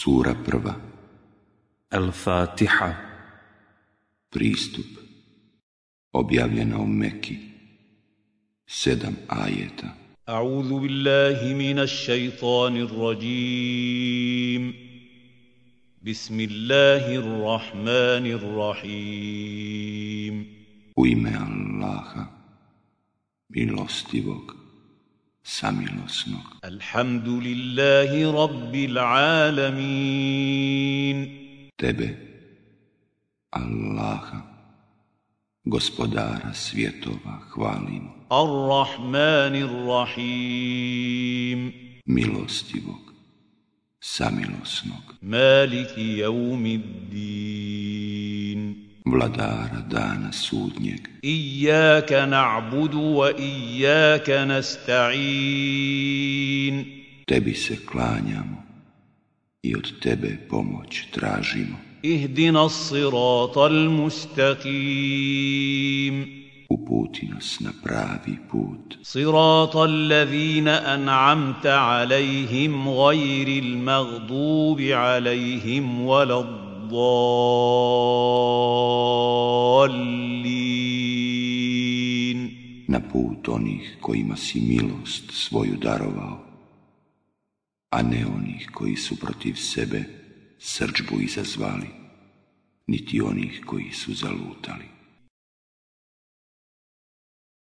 Sura prva. Al-Fatiha. Pristup. Objavljena u Meki Sedam ajeta. A'udhu billahi minas shaitanir rajim. Bismillahirrahmanirrahim U ime Allaha Milostivog samilosnog. Alhamdulillahi rabbil alamin. Tebe, Allaha, gospodara svjetova, hvalimo. Ar-Rahmanir-Rahim. Milostivog, samilosnog. Maliki vladara dana sudnjeg. Ijaka na'budu wa ijaka nasta'in. Tebi se klanjamo i od tebe pomoć tražimo. Ihdina sirata mustaqim. Uputi nas na pravi put. Sirata allazina an'amta alejhim gajri l-magdubi alejhim walad الضالين na put onih kojima si milost svoju darovao, a ne onih koji su protiv sebe srđbu izazvali, niti onih koji su zalutali.